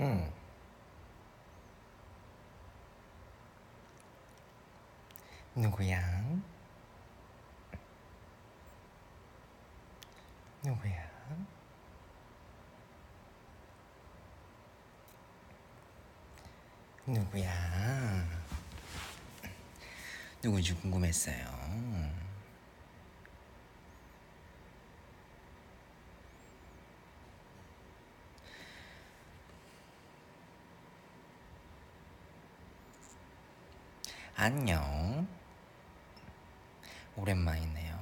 음. 누구야? 누구야? 누구야? 누군지 궁금했어요. 안녕. 오랜만이네요.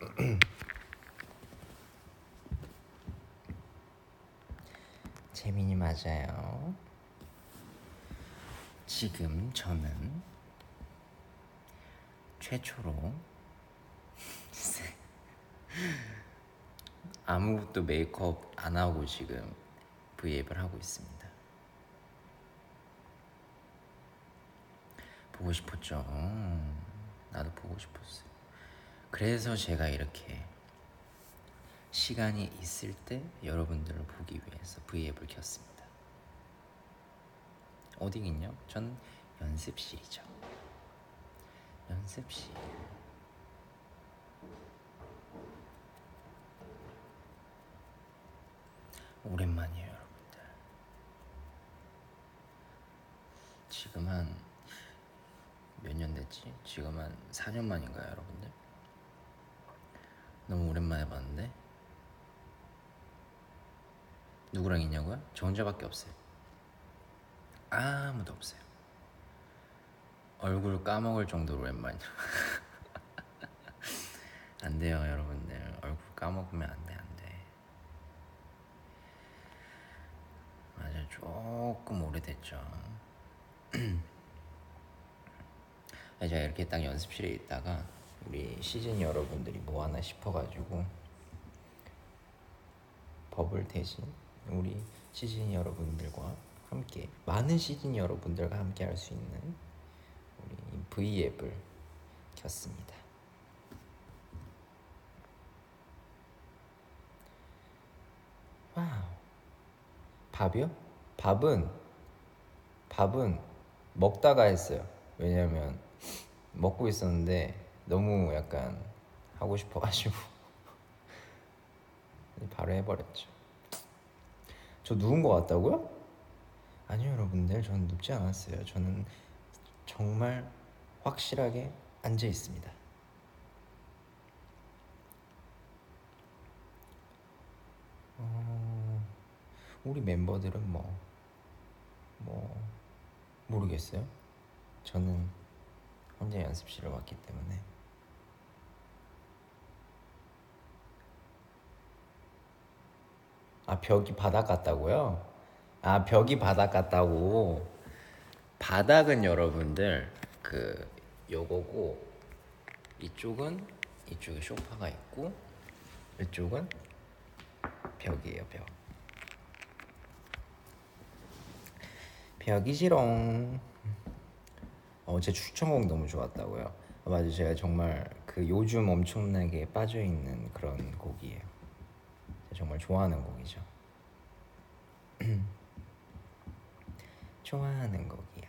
재민이 맞아요. 지금 저는 최초로 아무것도 메이크업 안 하고 지금 브이앱을 하고 있습니다. 보고 싶었죠. 나도 보고 싶었어요. 그래서 제가 이렇게 시간이 있을 때 여러분들을 보기 위해서 브이앱을 켰습니다. 어디긴요? 전 연습실이죠. 연습실. 오랜만이에요, 여러분들. 지금 한 몇 년 됐지? 지금 한 4년 만인가요, 여러분들? 너무 오랜만에 봤는데 누구랑 있냐고요? 저 혼자밖에 없어요. 아무도 없어요. 얼굴 까먹을 정도로 오랜만이야. 안 돼요, 여러분들. 얼굴 까먹으면 안 돼, 안 돼. 맞아, 조금 오래됐죠. 제가 이렇게 딱 연습실에 있다가 우리 시즌 여러분들이 뭐 하나 싶어가지고 버블 대신 우리 시즌 여러분들과 함께 많은 시즌 여러분들과 함께 할 수 있는 우리 V 앱을 켰습니다. 와우. 밥이요? 밥은 밥은 먹다가 했어요. 왜냐면 먹고 있었는데 너무 약간 하고 싶어가지고 바로 해버렸죠. 저 누운 것 같다고요? 아니요 여러분들 저는 눕지 않았어요. 저는 정말 확실하게 앉아 있습니다. 어, 우리 멤버들은 뭐, 뭐, 모르겠어요. 저는 혼자 연습실을 왔기 때문에. 아, 벽이 바닥 같다고요? 아, 벽이 바닥 같다고. 바닥은 여러분들, 그, 요거고, 이쪽은, 이쪽에 소파가 있고, 이쪽은 벽이에요, 벽. 벽이 지롱. 어 제 추천곡 너무 좋았다고요. 맞아요. 제가 정말 그 요즘 엄청나게 빠져 있는 그런 곡이에요. 정말 좋아하는 곡이죠. 좋아하는 곡이야.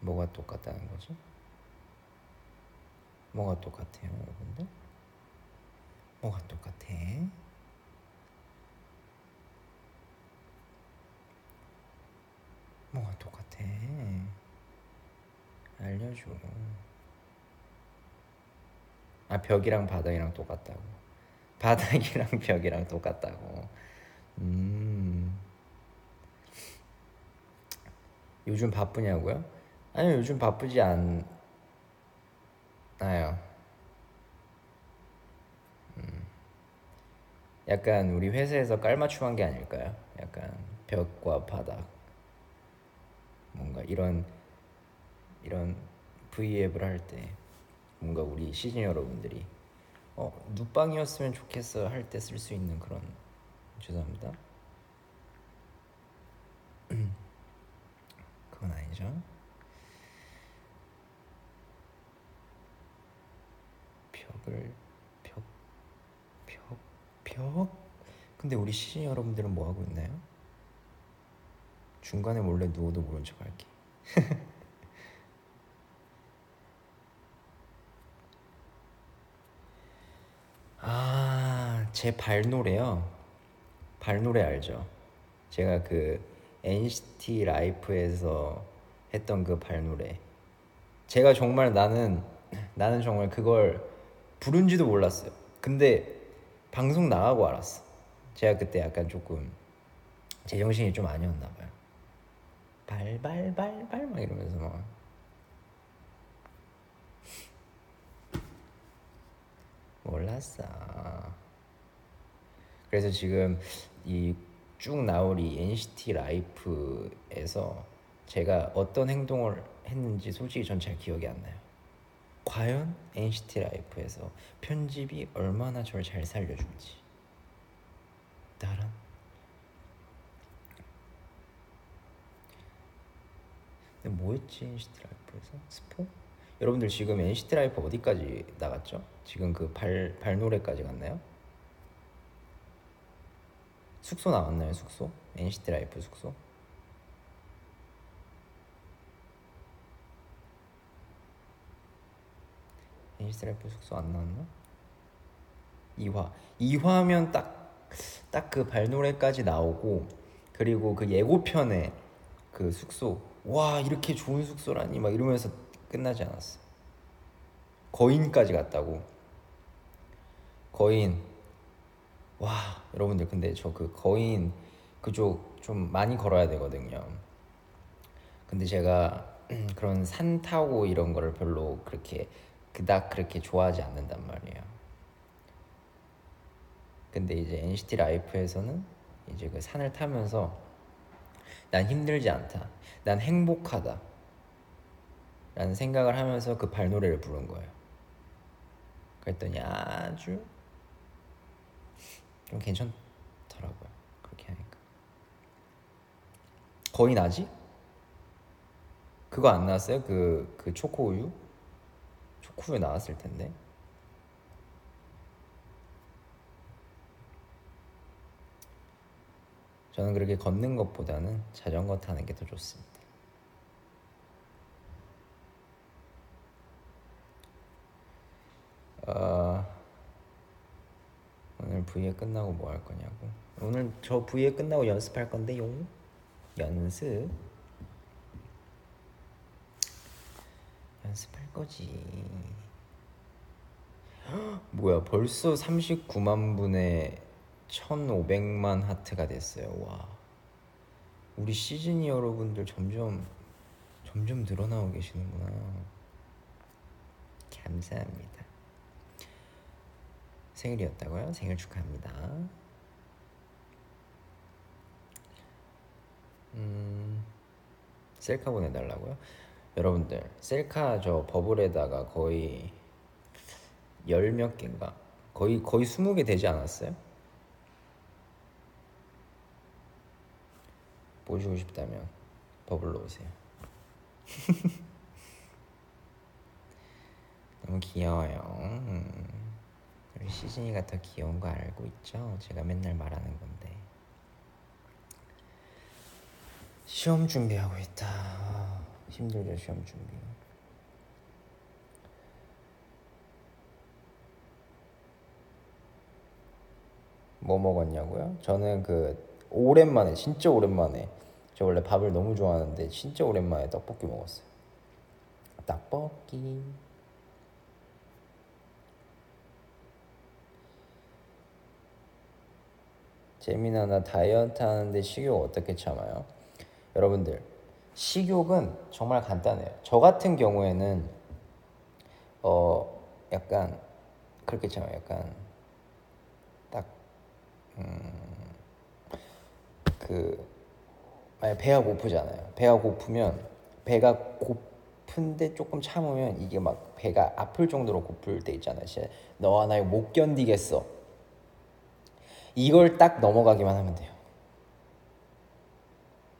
뭐가 똑같다는 거지? 뭐가 똑같아요, 여러분들? 뭐가 똑같아? 뭐가 똑같아? 알려줘. 아 벽이랑 바닥이랑 똑같다고. 바닥이랑 벽이랑 똑같다고. 음. 요즘 바쁘냐고요? 아니요 요즘 바쁘지 않아요. 음. 약간 우리 회사에서 깔맞춤한 게 아닐까요? 약간 벽과 바닥. 뭔가 이런 이런 V앱을 할 때 뭔가 우리 시즌 여러분들이 어 눕방이었으면 좋겠어 할 때 쓸 수 있는 그런 죄송합니다. 그건 아니죠. 벽을 벽 벽? 근데 우리 시즌 여러분들은 뭐 하고 있나요? 중간에 몰래 누워도 모른 척 할게. 아, 제 발노래요. 발노래 알죠? 제가 그 NCT 라이프에서 했던 그 발노래. 제가 정말 나는 나는 정말 그걸 부른지도 몰랐어요. 근데 방송 나가고 알았어. 제가 그때 약간 조금 제정신이 좀 아니었나 봐요. 발발발발 막 이러면서 막 몰랐어. 그래서 지금 이 쭉 나오리 NCT 라이프에서 제가 어떤 행동을 했는지 솔직히 전 잘 기억이 안 나요. 과연 NCT 라이프에서 편집이 얼마나 저를 잘 살려줄지. 따란. 근데 뭐였지 NCT 라이프에서 스포? 여러분들 지금 NCT Life 어디까지 나갔죠? 지금 그 발 발노래까지 갔나요? 숙소 나왔나요? 숙소? NCT Life 숙소? NCT Life 숙소 안 나왔나? 2화 2화면 딱 딱 그 발노래까지 나오고 그리고 그 예고편에 그 숙소 와 이렇게 좋은 숙소라니 막 이러면서 끝나지 않았어. 거인까지 갔다고. 거인 와 여러분들 근데 저 그 거인 그쪽 좀 많이 걸어야 되거든요. 근데 제가 그런 산 타고 이런 거를 별로 그렇게 그닥 그렇게 좋아하지 않는단 말이에요. 근데 이제 NCT 라이프에서는 이제 그 산을 타면서 난 힘들지 않다. 난 행복하다. 라는 생각을 하면서 그 발노래를 부른 거예요. 그랬더니 아주 좀 괜찮더라고요. 그렇게 하니까. 거의 나지? 그거 안 나왔어요? 그, 그 초코우유? 초코우유 나왔을 텐데. 저는 그렇게 걷는 것보다는 자전거 타는 게 더 좋습니다. 어, 오늘 V에 끝나고 뭐 할 거냐고. 오늘 저 V에 끝나고 연습할 건데요. 연습. 연습할 거지. 뭐야, 벌써 39만 분의 1,500만 하트가 됐어요. 와. 우리 시즈니 여러분들 점점 점점 늘어나고 계시는구나. 감사합니다. 생일이었다고요? 생일 축하합니다. 음, 셀카 보내달라고요? 여러분들 셀카 저 버블에다가 거의 열 몇 개인가 거의 거의 스무 개 되지 않았어요? 보시고 싶다면 버블로 오세요. 너무 귀여워요. 음. 우리 시즌이가 더 귀여운 거 알고 있죠? 제가 맨날 말하는 건데. 시험 준비하고 있다. 힘들죠 시험 준비. 뭐 먹었냐고요? 저는 그 오랜만에 진짜 오랜만에 저 원래 밥을 너무 좋아하는데 진짜 오랜만에 떡볶이 먹었어요. 떡볶이. 재민아 나 다이어트 하는데 식욕 어떻게 참아요? 여러분들 식욕은 정말 간단해요. 저 같은 경우에는 어 약간 그렇게 참아요. 약간 딱 음, 그 만약 배가 고프잖아요. 배가 고프면 배가 고픈데 조금 참으면 이게 막 배가 아플 정도로 고플 때 있잖아요. 너와 나 못 견디겠어. 이걸 딱 넘어가기만 하면 돼요.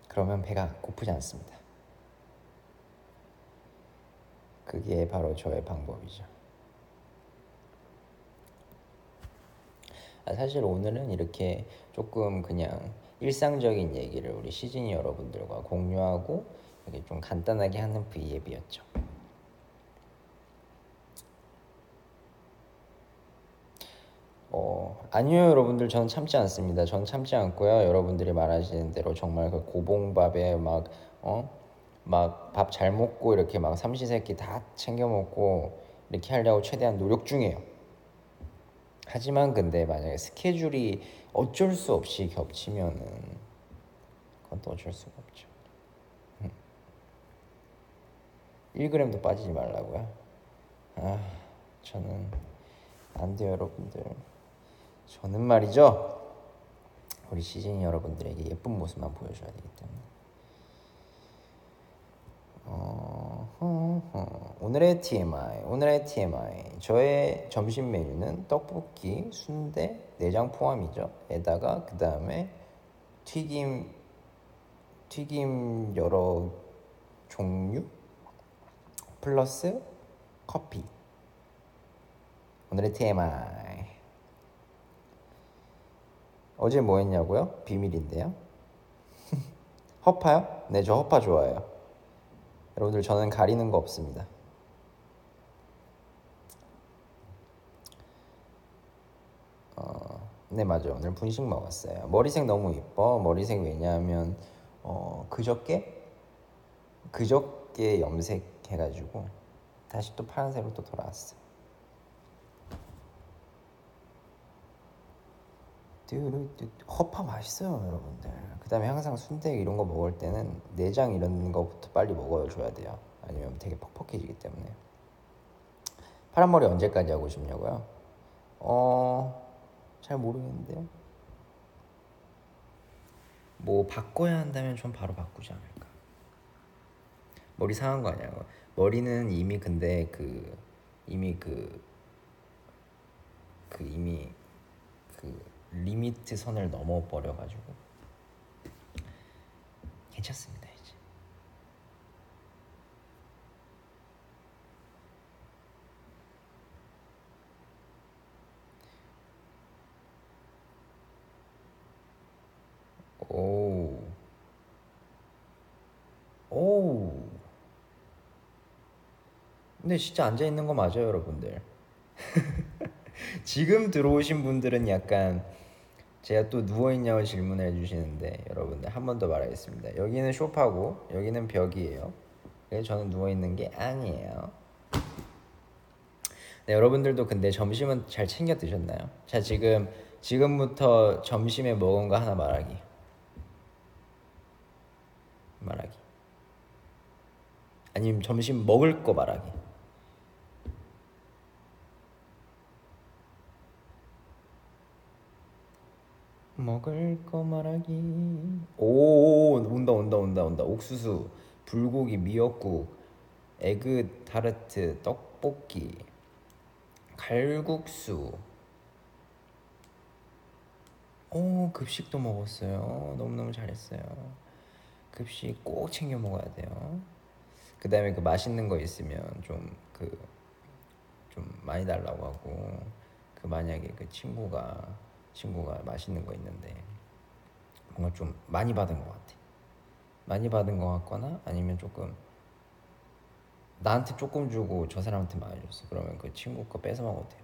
그러면 배가 고프지 않습니다. 그게 바로 저의 방법이죠. 아, 사실 오늘은 이렇게 조금 그냥 일상적인 얘기를 우리 시즈니 여러분들과 공유하고 이렇게 좀 간단하게 하는 브이앱이었죠. 어, 아니요 여러분들 저는 참지 않습니다. 저는 참지 않고요. 여러분들이 말하시는 대로 정말 그 고봉밥에 막 어? 막 밥 잘 먹고 이렇게 막 삼시세끼 다 챙겨 먹고 이렇게 하려고 최대한 노력 중이에요. 하지만 근데 만약에 스케줄이 어쩔 수 없이 겹치면은 그건 또 어쩔 수가 없죠. 1g도 음. 빠지지 말라고요? 아, 저는 안 돼요, 여러분들. 저는 말이죠. 우리 시즌 여러분들에게 예쁜 모습만 보여줘야 되기 때문에. 어. 오늘의 TMI, 오늘의 TMI. 저의 점심 메뉴는 떡볶이, 순대, 내장 포함이죠. 에다가 그 다음에 튀김, 튀김 여러 종류 플러스 커피. 오늘의 TMI. 어제 뭐 했냐고요? 비밀인데요. 허파요? 네, 저 허파 좋아해요. 여러분들 저는 가리는 거 없습니다. 어, 네 맞아 오늘 분식 먹었어요. 머리색 너무 이뻐. 머리색 왜냐하면 어, 그저께 그저께 염색해가지고 다시 또 파란색으로 또 돌아왔어요. 허파 맛있어요 여러분들. 그 다음에 항상 순대 이런 거 먹을 때는 내장 이런 거부터 빨리 먹어줘야 돼요. 아니면 되게 퍽퍽해지기 때문에. 파란머리 언제까지 하고 싶냐고요? 어... 잘 모르겠는데요 뭐 바꿔야 한다면 좀 바로 바꾸지 않을까. 머리 상한 거 아니야. 머리는 이미 근데 그 이미 그, 그 이미 그 limit 선을 넘어 버려 가지고 괜찮습니다 이제. 오. 오. 근데 진짜 앉아 있는 거 맞아요, 여러분들. 지금 들어오신 분들은 약간 제가 또 누워있냐고 질문을 해주시는데 여러분들 한 번 더 말하겠습니다. 여기는 쇼파고 여기는 벽이에요. 그래서 저는 누워있는 게 아니에요. 네, 여러분들도 근데 점심은 잘 챙겨 드셨나요? 자 지금 지금부터 점심에 먹은 거 하나 말하기. 말하기. 아니면 점심 먹을 거 말하기. 먹을 거 말하기. 오 온다 온다 온다 온다. 옥수수 불고기 미역국 에그 타르트 떡볶이 갈국수. 오 급식도 먹었어요. 너무너무 잘했어요. 급식 꼭 챙겨 먹어야 돼요. 그 다음에 그 맛있는 거 있으면 좀 그좀 그, 많이 달라고 하고 그 만약에 그 친구가 친구가 맛있는 거 있는데 뭔가 좀 많이 받은 것 같아. 많이 받은 것 같거나 아니면 조금 나한테 조금 주고 저 사람한테 많이 줬어. 그러면 그 친구 거 뺏어 먹어도 돼요.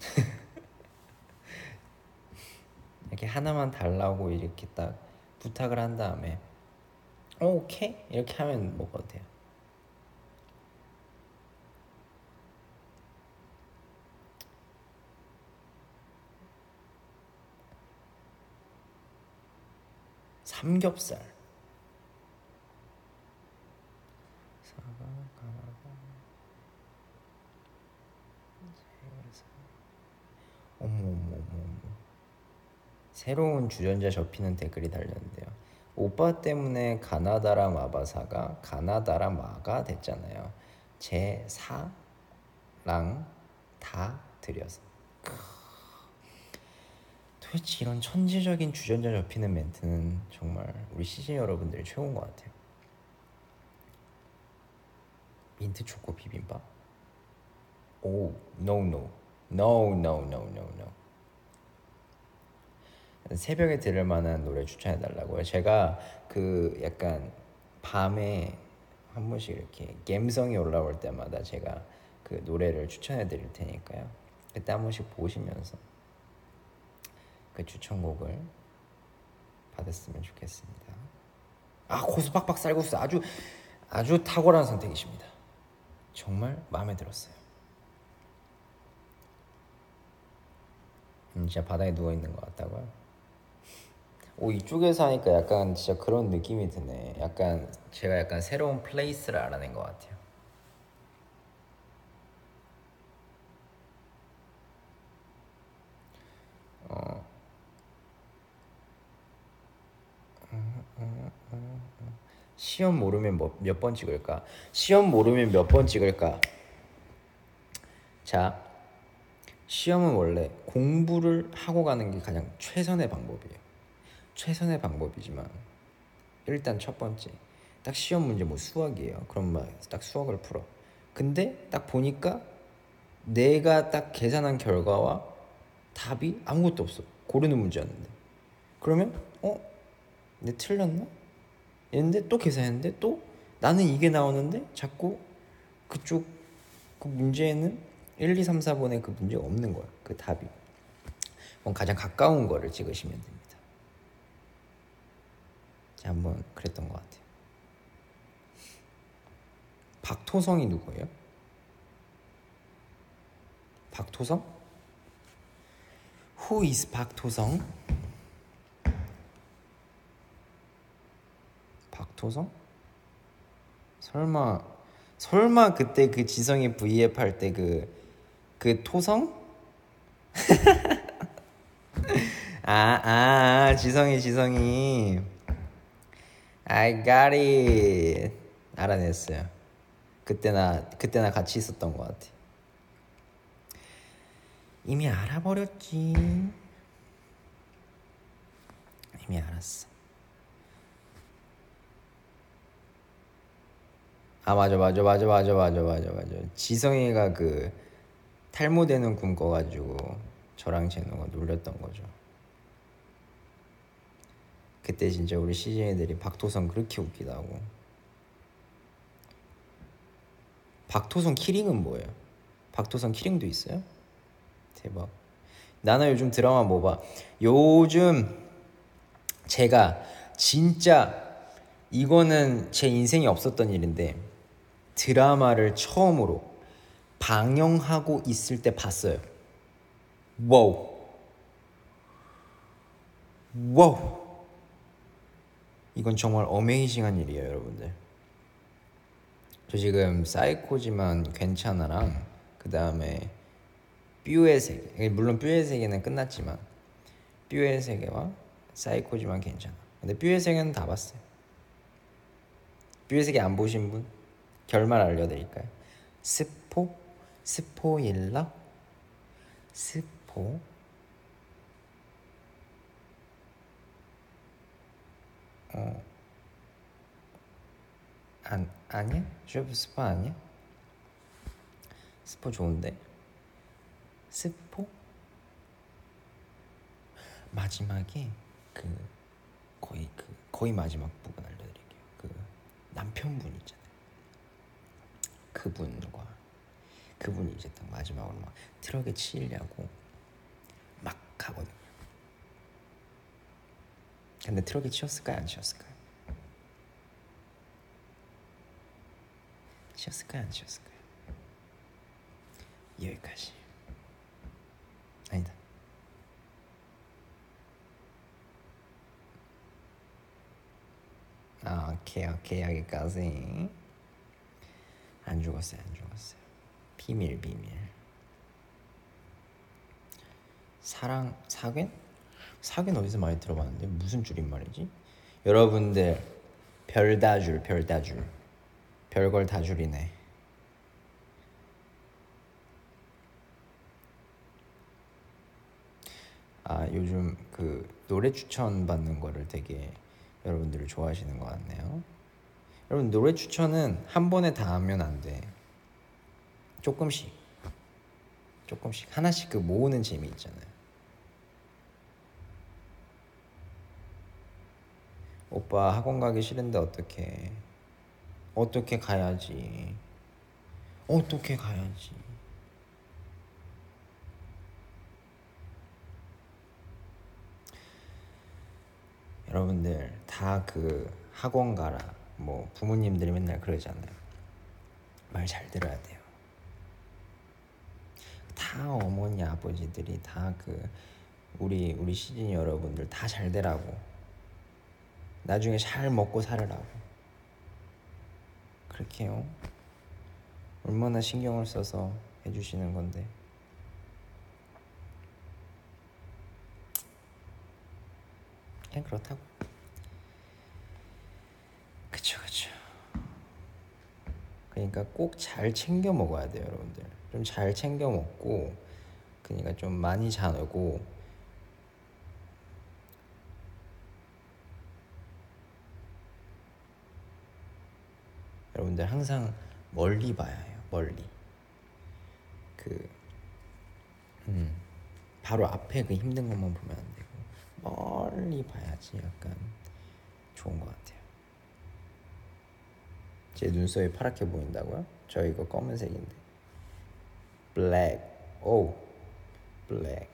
이렇게 하나만 달라고 이렇게 딱 부탁을 한 다음에 어, 오케이 이렇게 하면 먹어도 돼요. 삼겹살 새로운 주전자 접히는 댓글이 달렸는데요. 오빠 때문에 가나다라 마바사가 가나다라 마가 됐잖아요. 제 사랑 다 드려서. 도대체 이런 천재적인 주전자 접히는 멘트는 정말 우리 CJ 여러분들이 최고인 것 같아요. 민트 초코 비빔밥. 오, no no. No, no, no, no, no. 새벽에 들을 만한 노래 추천해 달라고요. 제가 그 약간 밤에 한 번씩 이렇게 감성이 올라올 때마다 제가 그 노래를 추천해 드릴 테니까요. 그때 한 번씩 보시면서 그 추천곡을 받았으면 좋겠습니다. 아 고수 빡빡 쌀국수 아주 아주 탁월한 선택이십니다. 정말 마음에 들었어요. 음, 진짜 바닥에 누워 있는 것 같다고요? 오 이쪽에서 하니까 약간 진짜 그런 느낌이 드네. 약간 제가 약간 새로운 플레이스를 알아낸 것 같아요. 시험 모르면 뭐, 몇번 찍을까? 시험 모르면 몇 번 찍을까? 자, 시험은 원래 공부를 하고 가는 게 가장 최선의 방법이에요. 최선의 방법이지만 일단 첫 번째 딱 시험 문제 뭐 수학이에요. 그럼 막 딱 수학을 풀어. 근데 딱 보니까 내가 딱 계산한 결과와 답이 아무것도 없어. 고르는 문제였는데. 그러면 어? 내 틀렸나? 했는데 또 계산했는데 또 나는 이게 나오는데 자꾸 그쪽 그 문제에는 1, 2, 3, 4번에 그 문제가 없는 거야. 그 답이. 가장 가까운 거를 찍으시면 됩니다. 자, 한번 그랬던 것 같아요. 박토성이 누구예요? 박토성? Who is 박토성? 박토성? 설마 설마 그때 그 지성이 V앱 할 때 그그 토성? 아, 아, 아, 지성이 지성이 I got it 알아냈어요. 그때나 그때나 같이 있었던 것 같아. 이미 알아버렸지. 이미 알았어. 아 맞아 맞아 맞아 맞아 맞아 맞아 맞아. 지성이가 그 탈모되는 꿈 꿔가지고 저랑 제노가 놀렸던 거죠. 그때 진짜 우리 CJ들이 박토성 그렇게 웃기다고. 박토성 keyring은 뭐예요? 박토성 keyring도 있어요? 대박. 나는 요즘 드라마 뭐 봐? 요즘 제가 진짜 이거는 제 인생에 없었던 일인데 드라마를 처음으로 방영하고 있을 때 봤어요. Wow. Wow. 이건 정말 amazing한 일이에요, 여러분들. 저 지금 사이코지만 괜찮아랑 그 다음에 부부의 세계 물론 부부의 세계는 끝났지만 부부의 세계와 사이코지만 괜찮아 근데 부부의 세계는 다 봤어요 부부의 세계 안 보신 분 결말 알려드릴까요? 스포 스포일러 스포 어 안, 아니야? 슈프 스포 아니야? 스포 좋은데 스포 마지막에 그 거의 그 거의 마지막 부분 알려드릴게요. 그 남편분 있잖아요. 그분과 그분이 이제 딱 마지막으로 막 트럭에 치려고 막 가거든요. 근데 트럭에 치였을까요? 안 치였을까요? 치였을까요? 안 치였을까요? 여기까지. 아니다. 아, 오케이, 오케이, 여기까지. 안 죽었어요, 안 죽었어요. 비밀, 비밀. 사랑, 사귐? 사귐 어디서 많이 들어봤는데 무슨 줄임말이지? 여러분들 별다줄, 별다줄, 별걸 다 줄이네. 아 요즘 그 노래 추천 받는 거를 되게 여러분들이 좋아하시는 것 같네요. 여러분 노래 추천은 한 번에 다 하면 안 돼. 조금씩 조금씩 하나씩 그 모으는 재미 있잖아요. 오빠 학원 가기 싫은데 어떻게? 어떻게 가야지? 어떻게 가야지? 여러분들 다 그 학원 가라 뭐 부모님들이 맨날 그러잖아요? 말 잘 들어야 돼요. 다 어머니 아버지들이 다 그 우리 우리 시즌 여러분들 다 잘 되라고. 나중에 잘 먹고 살으라고. 그렇게요. 얼마나 신경을 써서 해주시는 건데. 그냥 그렇다고 그쵸 그쵸 그러니까 꼭 잘 챙겨 먹어야 돼요 여러분들 좀 잘 챙겨 먹고 그러니까 좀 많이 자고 여러분들 항상 멀리 봐야 해요 멀리 그 음, 바로 앞에 그 힘든 것만 보면 안 되고 멀리 봐야지 약간 좋은 것 같아요. 제 눈썹이 파랗게 보인다고요? 저 이거 검은색인데. 블랙. 오. 블랙.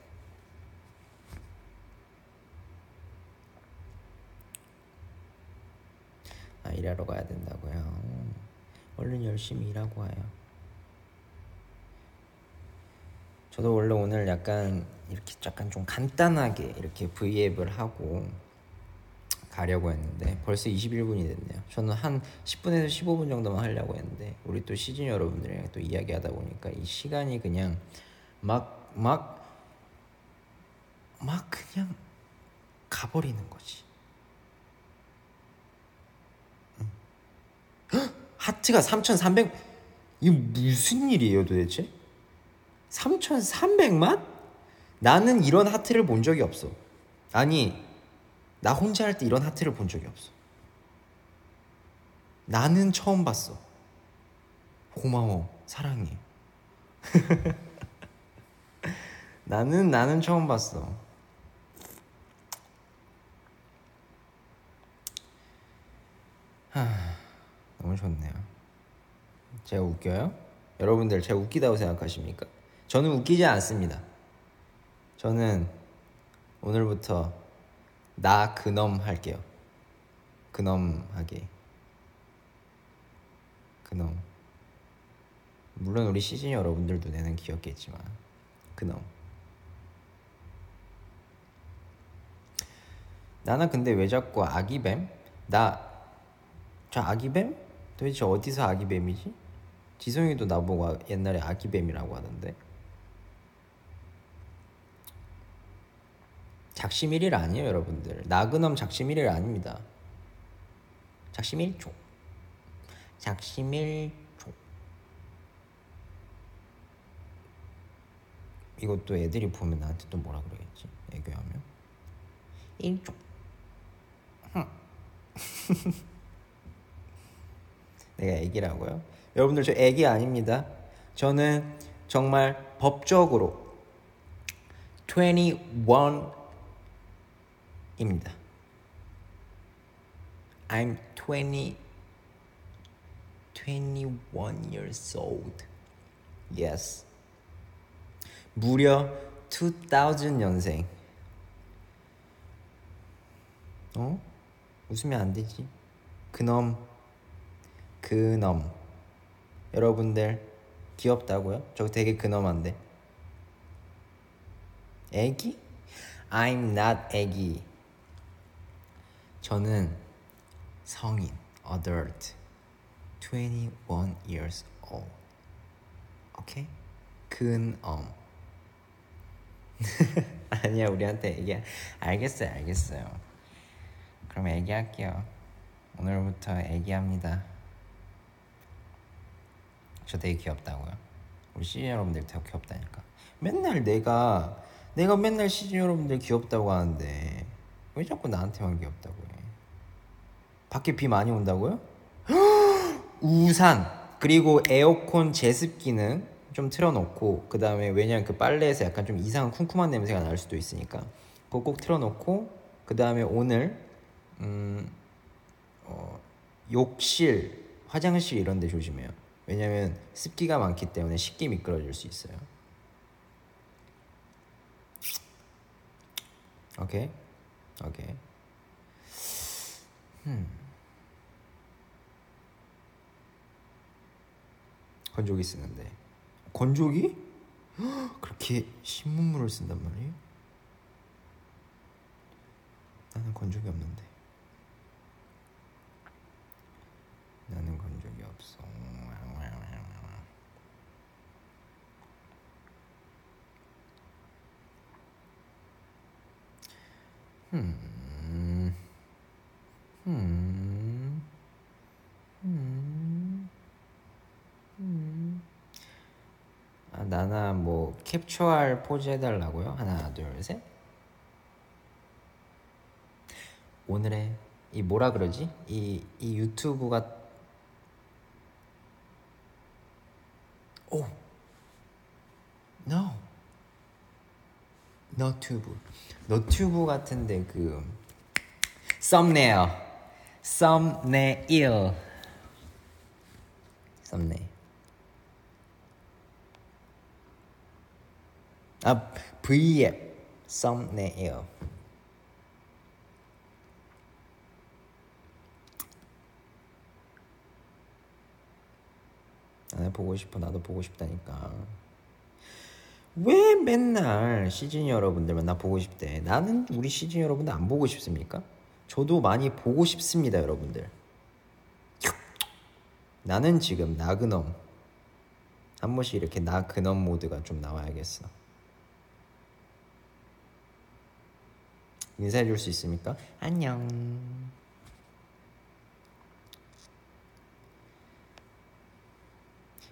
아, 일하러 가야 된다고요. 얼른 열심히 일하고 와요. 저도 원래 오늘 약간 이렇게 약간 좀 간단하게 이렇게 브이앱을 하고 가려고 했는데 벌써 21분이 됐네요. 저는 한 10분에서 15분 정도만 하려고 했는데 우리 또 시즌 여러분들이랑 또 이야기하다 보니까 이 시간이 그냥 막 막 막 그냥 가버리는 거지. 하트가 3,300 이게 무슨 일이에요 도대체? 3,300만? 나는 이런 하트를 본 적이 없어. 아니, 나 혼자 할 때 이런 하트를 본 적이 없어. 나는 처음 봤어. 고마워. 사랑해. 나는 나는 처음 봤어. 하, 너무 좋네요. 제가 웃겨요? 여러분들 제가 웃기다고 생각하십니까? 저는 웃기지 않습니다. 저는 오늘부터 나 그놈 할게요. 그놈 하게. 그놈. 물론 우리 시즌 여러분들 눈에는 귀엽겠지만 그놈. 나는 근데 왜 자꾸 아기뱀? 나 저 아기뱀? 도대체 어디서 아기뱀이지? 지성이도 나보고 옛날에 아기뱀이라고 하던데. 작심일일 아니에요, 여러분들. 나그놈 작심일일 아닙니다. 작심일조. 작심일조. 이것도 애들이 보면 나한테 또 뭐라 그러겠지? 애교하면. 일조. 내가 애기라고요? 여러분들 저 애기 아닙니다. 저는 정말 법적으로 21 입니다. I'm 20 21 years old. Yes. 무려 2000년생. 어? 웃으면 안 되지. 그놈 그놈. 여러분들 귀엽다고요? 저 되게 근엄한데. 애기? I'm not 애기. 저는 성인, adult, 21 years old. 오케이? 근엄. 아니야, 우리한테 얘기. 알겠어요, 알겠어요. 그럼 얘기할게요. 오늘부터 얘기합니다. 저 되게 귀엽다고요. 우리 시즌 여러분들 되게 귀엽다니까. 맨날 내가 내가 맨날 시즌 여러분들 귀엽다고 하는데 왜 자꾸 나한테만 귀엽다고 해? 밖에 비 많이 온다고요? 우산 그리고 에어컨 제습 기는 좀 틀어놓고 그 다음에 왜냐면 그 빨래에서 약간 좀 이상한 쿰쿰한 냄새가 날 수도 있으니까 그거 꼭 틀어놓고 그 다음에 오늘 음, 어, 욕실, 화장실 이런 데 조심해요. 왜냐면 습기가 많기 때문에 쉽게 미끄러질 수 있어요. 오케이? 오케이. 음. 건조기 쓰는데 건조기? 그렇게 신문물을 쓴단 말이에요? 나는 건조기 없는데 나는 건조기 없어 음, 음, 음, 음. 아, 나나 뭐 캡처할 포즈 해달라고요? 하나, 둘, 셋. 오늘의 이 뭐라 그러지? 이, 이 유튜브가 오, no, 너튜브, 너튜브 같은데 그 썸네일, 썸네일, 썸네일. 아 V앱, 썸네일. 나도 보고 싶어 나도 보고 싶다니까 왜 맨날 시즌 여러분들만 나 보고 싶대 나는 우리 시즌 여러분들 안 보고 싶습니까? 저도 많이 보고 싶습니다 여러분들 나는 지금 나그넘 한 번씩 이렇게 나그넘 모드가 좀 나와야겠어 인사해 줄 수 있습니까? 안녕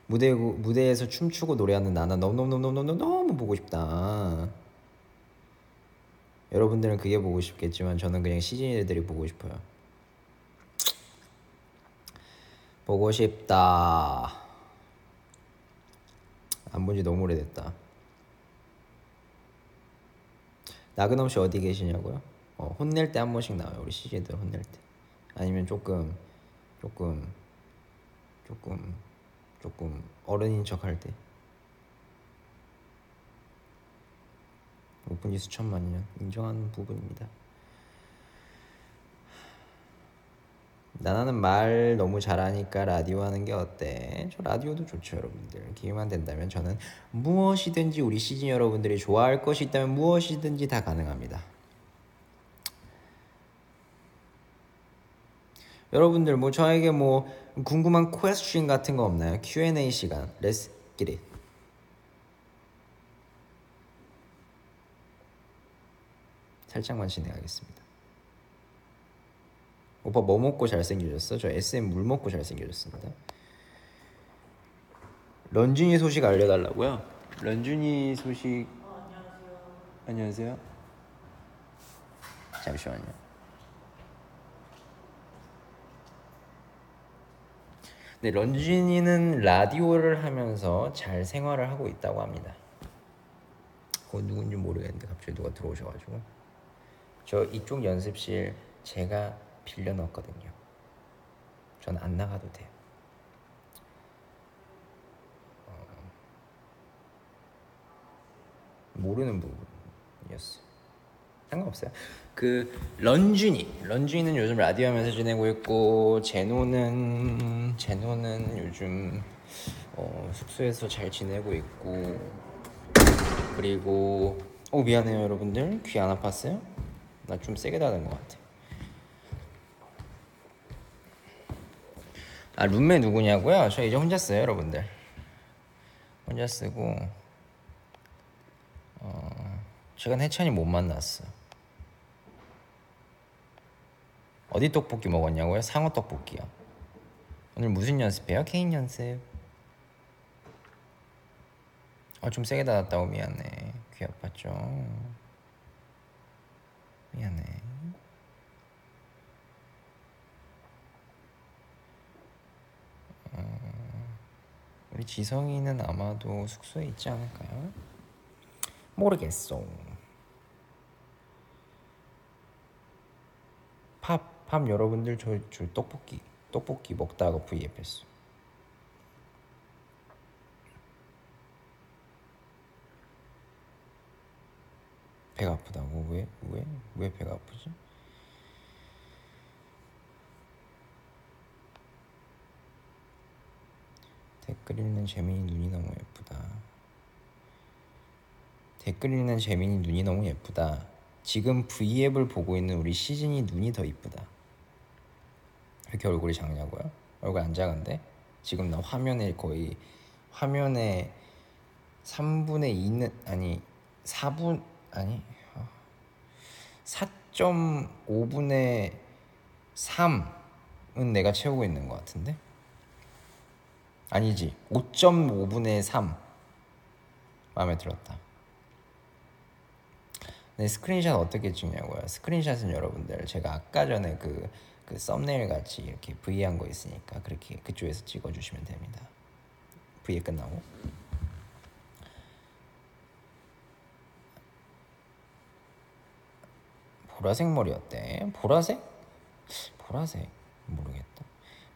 무대 무대에서 춤추고 노래하는 나나 너무너무너무너무 너무 보고 싶다. 여러분들은 그게 보고 싶겠지만 저는 그냥 시즌 애들이 보고 싶어요. 보고 싶다. 안 본 지 너무 오래됐다. 나그넘 씨 어디 계시냐고요? 어, 혼낼 때 한 번씩 나와요. 우리 시즌들 혼낼 때. 아니면 조금 조금 조금 조금 어른인 척 할 때. 오픈이 수천만 년 인정하는 부분입니다. 나나는 말 너무 잘하니까 라디오 하는 게 어때? 저 라디오도 좋죠, 여러분들. 기회만 된다면 저는 무엇이든지 우리 시즌 여러분들이 좋아할 것이 있다면 무엇이든지 다 가능합니다. 여러분들 뭐 저에게 뭐 궁금한 퀘스천 같은 거 없나요? Q&A 시간. Let's get it. 살짝만 진행하겠습니다. 오빠 뭐 먹고 잘생겨졌어? 저 SM 물 먹고 잘생겨졌습니다. 런쥔이 소식 알려달라고요? 런쥔이 소식 어, 안녕하세요. 안녕하세요. 잠시만요. 네, 런쥔이는 라디오를 하면서 잘 생활을 하고 있다고 합니다. 그 누군지 모르겠는데 갑자기 누가 들어오셔가지고 저 이쪽 연습실 제가 빌려놨거든요. 전 안 나가도 돼요. 어, 모르는 부분이었어요. 상관없어요. 그 런쥔이 런쥔이는 요즘 라디오 하면서 지내고 있고 제노는 제노는 요즘 어, 숙소에서 잘 지내고 있고 그리고 어 미안해요 여러분들 귀 안 아팠어요? 나좀 세게 닫은 것 같아. 아 룸메 누구냐고요? 저 이제 혼자 써요 여러분들. 혼자 쓰고 어, 최근 해찬이 못 만났어. 어디 떡볶이 먹었냐고요? 상어 떡볶이요. 오늘 무슨 연습해요? 케인 연습. 어, 좀 세게 닫았다고 미안해. 귀 아팠죠. 미안해. 어, 우리 지성이는 아마도 숙소에 있지 않을까요? 모르겠어. 팝, 팝 여러분들 저, 저 떡볶이 떡볶이 먹다가 V앱 했어. 배가 아프다고 왜? 왜? 왜 배가 아프지? 댓글 읽는 재민이 눈이 너무 예쁘다. 댓글 읽는 재민이 눈이 너무 예쁘다. 지금 V앱을 보고 있는 우리 시즌이 눈이 더 이쁘다. 왜 이렇게 얼굴이 작냐고요? 얼굴 안 작은데? 지금 나 화면에 거의 화면에 3분의 2는 아니 4분 아니 4.5분의 3은 내가 채우고 있는 것 같은데? 아니지. 5.5분의 3 마음에 들었다. 네, 스크린샷 어떻게 찍냐고요. 스크린샷은 여러분들 제가 아까 전에 그, 그 썸네일 같이 이렇게 V 한 거 있으니까 그렇게 그쪽에서 찍어주시면 됩니다. V 끝나고 보라색 머리 어때? 보라색? 보라색 모르겠다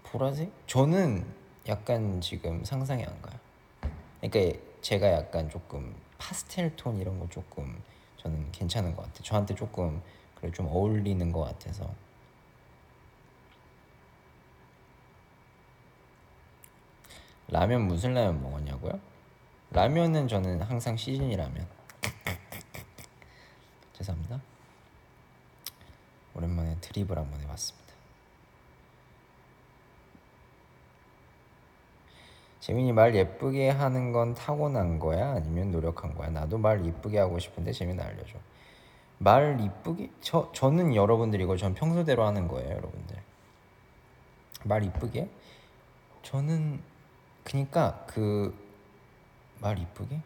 보라색? 저는 약간 지금 상상이 안 가요. 그러니까 제가 약간 조금 파스텔 톤 이런 거 조금 저는 괜찮은 것 같아요. 저한테 조금 그래 좀 어울리는 것 같아서. 라면 무슨 라면 먹었냐고요? 라면은 저는 항상 시즌이 라면. 죄송합니다. 오랜만에 드립을 한번 해봤습니다. 재민이 말 예쁘게 하는 건 타고난 거야? 아니면 노력한 거야? 나도 말 이쁘게 하고 싶은데 재민이 알려줘. 말 이쁘게? 저, 저는 여러분들 이거 전 평소대로 하는 거예요, 여러분들. 말 이쁘게? 저는 그니까 그 말 이쁘게?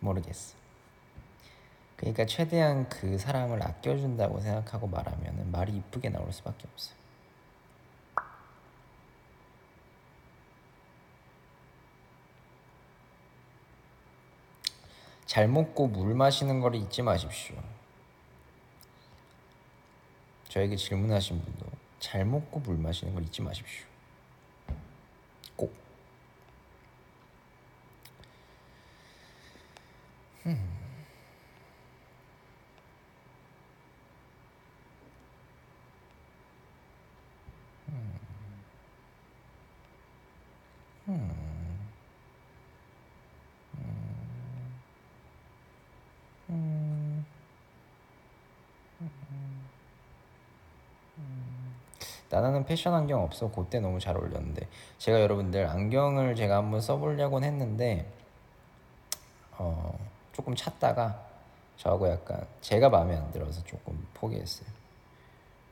모르겠어. 그러니까 최대한 그 사람을 아껴준다고 생각하고 말하면 말이 이쁘게 나올 수밖에 없어요. 잘 먹고 물 마시는 걸 잊지 마십시오. 저에게 질문하신 분도 잘 먹고 물 마시는 걸 잊지 마십시오. 꼭. 음. 음. 음. 나는 패션 안경 없어 그때 너무 잘 어울렸는데 제가 여러분들 안경을 제가 한번 써보려고 했는데 어 조금 찾다가 저하고 약간 제가 마음에 안 들어서 조금 포기했어요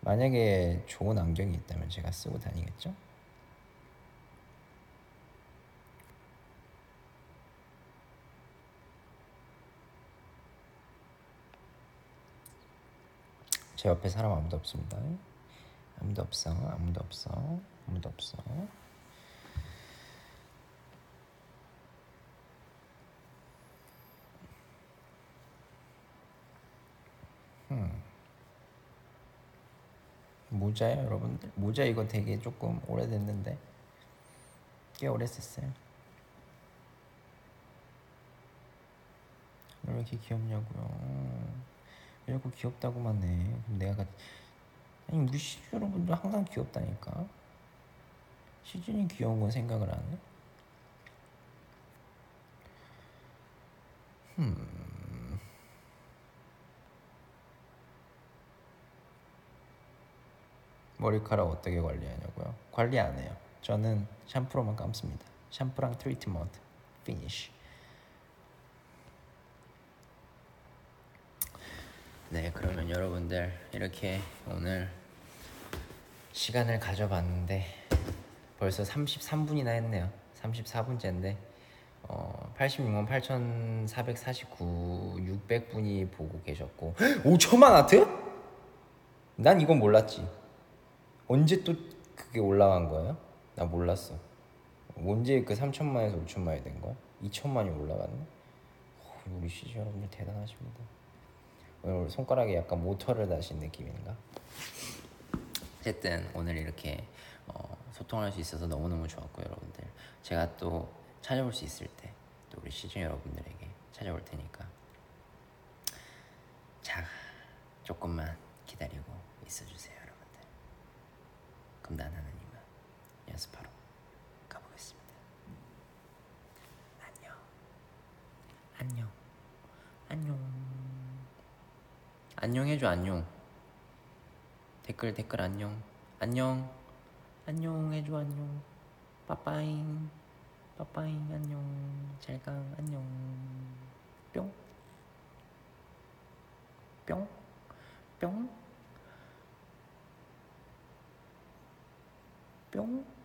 만약에 좋은 안경이 있다면 제가 쓰고 다니겠죠? 제 옆에 사람 아무도 없습니다. 아무도 없어. 아무도 없어. 아무도 없어. 음. 모자요, 여러분들? 모자 이거 되게 조금 오래됐는데 꽤 오래 썼어요. 왜 이렇게 귀엽냐고요? 왜 이렇게 귀엽다고만 해? 내가 아니 우리 시즌 여러분들 항상 귀엽다니까 시즌이 귀여운 건 생각을 안 해? 음. 머리카락 어떻게 관리하냐고요? 관리 안 해요. 저는 샴푸로만 감습니다. 샴푸랑 트리트먼트, finish. 네, 그러면 여러분들 이렇게 오늘 시간을 가져봤는데 벌써 33분이나 했네요. 34분째인데 어, 86만 8,449 600분이 보고 계셨고 5천만 하트? 난 이건 몰랐지. 언제 또 그게 올라간 거예요? 나 몰랐어. 언제 그 3천만에서 5천만이 된 거야? 2천만이 올라갔네? 어, 우리 시즌 여러분들 대단하십니다. 오늘 손가락에 약간 모터를 다신 느낌인가? 어쨌든 오늘 이렇게 어, 소통할 수 있어서 너무너무 좋았고 여러분들. 제가 또 찾아올 수 있을 때 또 우리 시즌 여러분들에게 찾아올 테니까. 자 조금만 기다리고 있어주세요 여러분들. 그럼 난 하나님은 연습하러 가보겠습니다. 안녕. 안녕. 안녕. 안녕 해줘 안녕 댓글 댓글 안녕. 안녕. 안녕 해줘 안녕. 빠빠잉. 빠빠잉 안녕. 잘가 안녕. 뿅. 뿅, 뿅, 뿅.